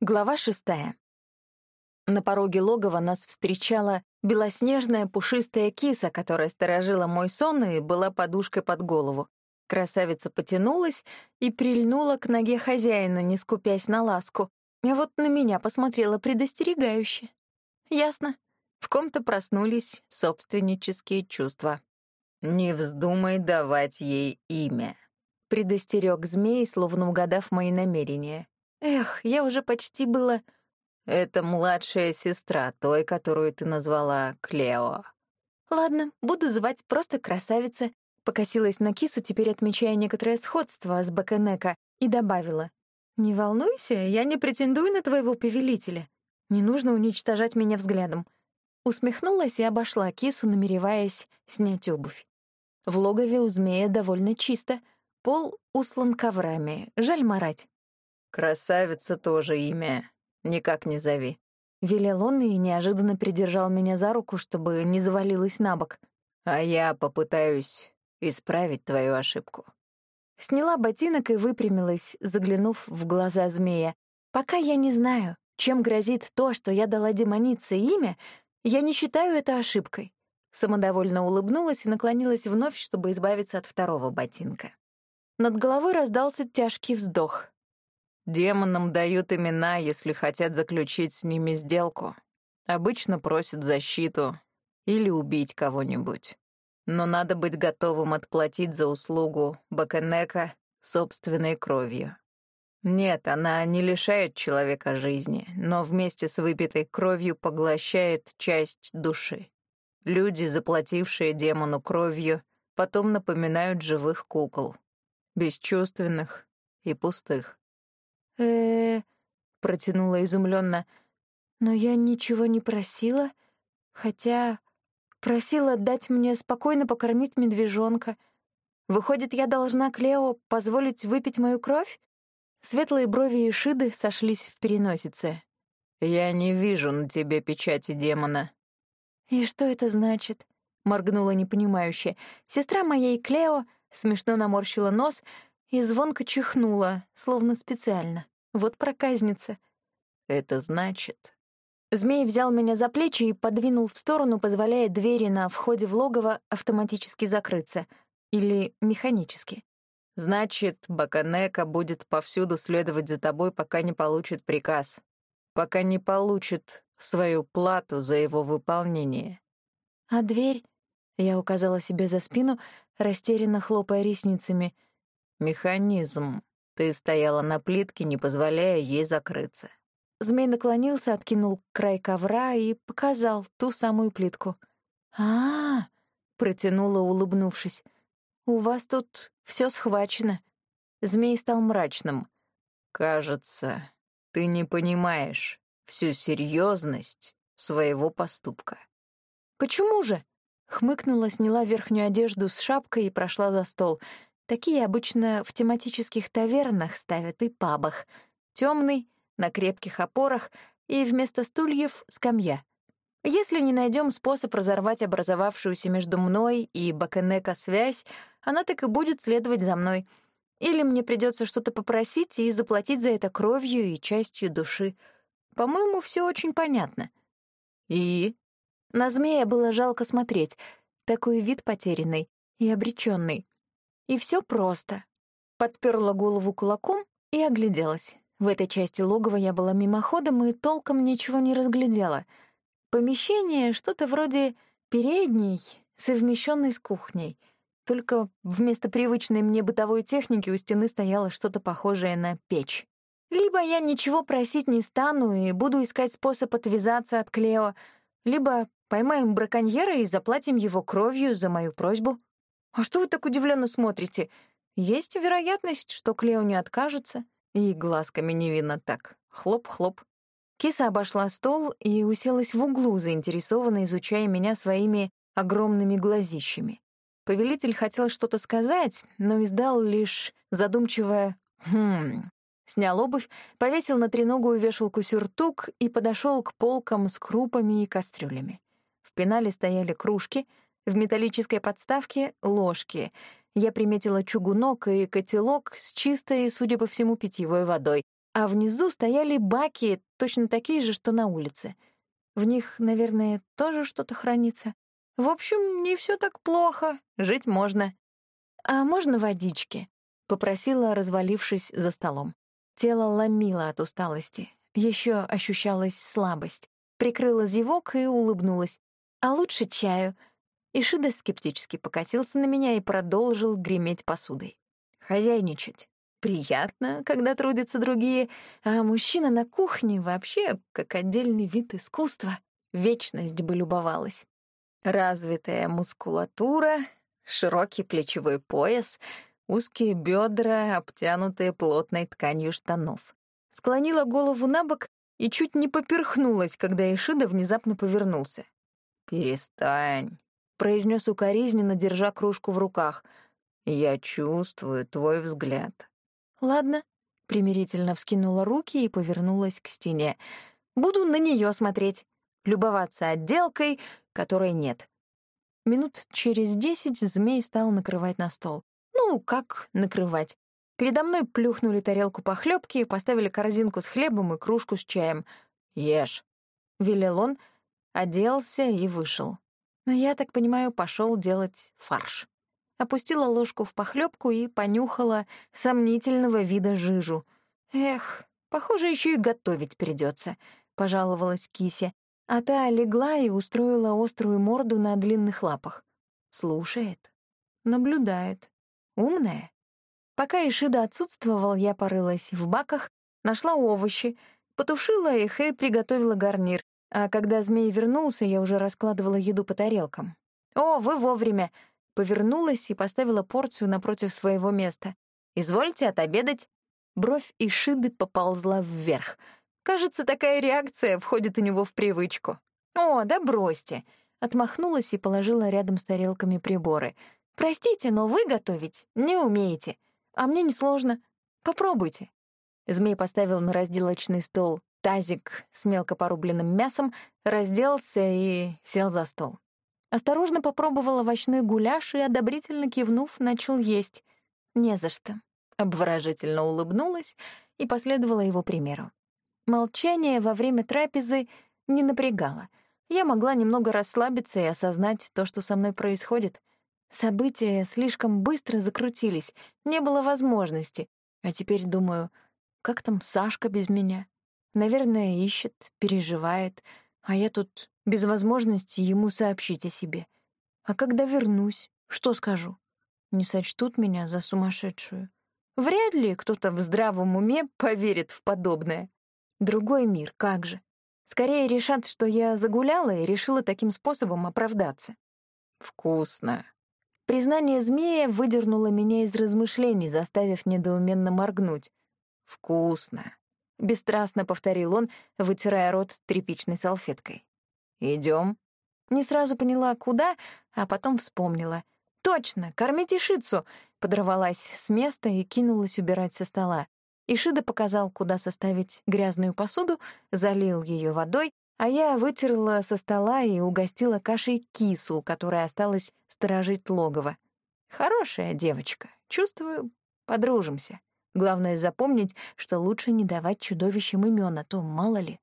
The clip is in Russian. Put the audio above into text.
Глава шестая. На пороге логова нас встречала белоснежная пушистая киса, которая сторожила мой сон и была подушкой под голову. Красавица потянулась и прильнула к ноге хозяина, не скупясь на ласку. А вот на меня посмотрела предостерегающе. Ясно. В ком-то проснулись собственнические чувства. «Не вздумай давать ей имя», — предостерег змей, словно угадав мои намерения. Эх, я уже почти была... Это младшая сестра той, которую ты назвала Клео. Ладно, буду звать просто красавица. Покосилась на кису, теперь отмечая некоторое сходство с Баканека, и добавила. «Не волнуйся, я не претендую на твоего повелителя. Не нужно уничтожать меня взглядом». Усмехнулась и обошла кису, намереваясь снять обувь. В логове у змея довольно чисто. Пол услан коврами, жаль марать. «Красавица тоже имя. Никак не зови». Велел он и неожиданно придержал меня за руку, чтобы не завалилась на бок. «А я попытаюсь исправить твою ошибку». Сняла ботинок и выпрямилась, заглянув в глаза змея. «Пока я не знаю, чем грозит то, что я дала демонице имя, я не считаю это ошибкой». Самодовольно улыбнулась и наклонилась вновь, чтобы избавиться от второго ботинка. Над головой раздался тяжкий вздох. Демонам дают имена, если хотят заключить с ними сделку. Обычно просят защиту или убить кого-нибудь. Но надо быть готовым отплатить за услугу Баканека собственной кровью. Нет, она не лишает человека жизни, но вместе с выпитой кровью поглощает часть души. Люди, заплатившие демону кровью, потом напоминают живых кукол, бесчувственных и пустых э протянула изумленно. «Но я ничего не просила, хотя просила дать мне спокойно покормить медвежонка. Выходит, я должна Клео позволить выпить мою кровь?» Светлые брови Ишиды сошлись в переносице. «Я не вижу на тебе печати демона». «И что это значит?» — моргнула непонимающе. Сестра моей Клео смешно наморщила нос — и звонко чихнула, словно специально. Вот проказница. Это значит... Змей взял меня за плечи и подвинул в сторону, позволяя двери на входе в логово автоматически закрыться. Или механически. Значит, Баканека будет повсюду следовать за тобой, пока не получит приказ. Пока не получит свою плату за его выполнение. А дверь? Я указала себе за спину, растерянно хлопая ресницами — «Механизм. Ты стояла на плитке, не позволяя ей закрыться». Змей наклонился, откинул край ковра и показал ту самую плитку. а, -а, -а протянула, улыбнувшись. «У вас тут все схвачено». Змей стал мрачным. «Кажется, ты не понимаешь всю серьезность своего поступка». «Почему же?» Хмыкнула, сняла верхнюю одежду с шапкой и прошла за стол — Такие обычно в тематических тавернах ставят и пабах. Темный, на крепких опорах и вместо стульев — скамья. Если не найдем способ разорвать образовавшуюся между мной и Бакенека связь, она так и будет следовать за мной. Или мне придется что-то попросить и заплатить за это кровью и частью души. По-моему, все очень понятно. И? На змея было жалко смотреть. Такой вид потерянный и обреченный. И все просто. Подперла голову кулаком и огляделась. В этой части логова я была мимоходом и толком ничего не разглядела. Помещение — что-то вроде передней, совмещенной с кухней. Только вместо привычной мне бытовой техники у стены стояло что-то похожее на печь. Либо я ничего просить не стану и буду искать способ отвязаться от Клео, либо поймаем браконьера и заплатим его кровью за мою просьбу. «А что вы так удивленно смотрите? Есть вероятность, что Клео не откажется?» И глазками невинно так. Хлоп-хлоп. Киса обошла стол и уселась в углу, заинтересованно изучая меня своими огромными глазищами. Повелитель хотел что-то сказать, но издал лишь задумчивое «хм». Снял обувь, повесил на треногую вешалку сюртук и подошел к полкам с крупами и кастрюлями. В пенале стояли кружки — в металлической подставке — ложки. Я приметила чугунок и котелок с чистой, судя по всему, питьевой водой, а внизу стояли баки, точно такие же, что на улице. В них, наверное, тоже что-то хранится. В общем, не все так плохо, жить можно. «А можно водички?» — попросила, развалившись за столом. Тело ломило от усталости. Еще ощущалась слабость. Прикрыла зевок и улыбнулась. «А лучше чаю». Ишида скептически покатился на меня и продолжил греметь посудой. «Хозяйничать. Приятно, когда трудятся другие, а мужчина на кухне вообще как отдельный вид искусства. Вечность бы любовалась. Развитая мускулатура, широкий плечевой пояс, узкие бедра, обтянутые плотной тканью штанов. Склонила голову на бок и чуть не поперхнулась, когда Ишида внезапно повернулся. «Перестань», — произнес укоризненно, держа кружку в руках. «Я чувствую твой взгляд». «Ладно», — примирительно вскинула руки и повернулась к стене. «Буду на нее смотреть, любоваться отделкой, которой нет». Минут через десять змей стал накрывать на стол. Ну, как накрывать? Передо мной плюхнули тарелку похлебки, поставили корзинку с хлебом и кружку с чаем. «Ешь», — велел он, оделся и вышел. Я так понимаю, пошел делать фарш. Опустила ложку в похлебку и понюхала сомнительного вида жижу. Эх, похоже, еще и готовить придется, пожаловалась Кися. А та легла и устроила острую морду на длинных лапах. Слушает, наблюдает. Умная. Пока Ишида отсутствовал, я порылась в баках, нашла овощи, потушила их и приготовила гарнир. А когда змей вернулся, я уже раскладывала еду по тарелкам. «О, вы вовремя!» Повернулась и поставила порцию напротив своего места. «Извольте отобедать». Бровь Ишиды поползла вверх. Кажется, такая реакция входит у него в привычку. «О, да бросьте!» Отмахнулась и положила рядом с тарелками приборы. «Простите, но вы готовить не умеете. А мне несложно. Попробуйте». Змей поставил на разделочный стол тазик с мелко порубленным мясом, разделся и сел за стол. Осторожно попробовал овощной гуляш и, одобрительно кивнув, начал есть. «Не за что». Обворожительно улыбнулась и последовала его примеру. Молчание во время трапезы не напрягало. Я могла немного расслабиться и осознать то, что со мной происходит. События слишком быстро закрутились, не было возможности. А теперь думаю, как там Сашка без меня? Наверное, ищет, переживает, а я тут без возможности ему сообщить о себе. А когда вернусь, что скажу? Не сочтут меня за сумасшедшую. Вряд ли кто-то в здравом уме поверит в подобное. Другой мир, как же. Скорее решат, что я загуляла и решила таким способом оправдаться. «Вкусно», Признание змея выдернуло меня из размышлений, заставив недоуменно моргнуть. «Вкусно», — бесстрастно повторил он, вытирая рот тряпичной салфеткой. Идем. Не сразу поняла, куда, а потом вспомнила. «Точно, кормить Ишицу!» Подорвалась с места и кинулась убирать со стола. Ишида показал, куда составить грязную посуду, залил ее водой, а я вытерла со стола и угостила кашей кису, которая осталась сторожить логово. Хорошая девочка. Чувствую, подружимся. Главное запомнить, что лучше не давать чудовищам имен, а то мало ли.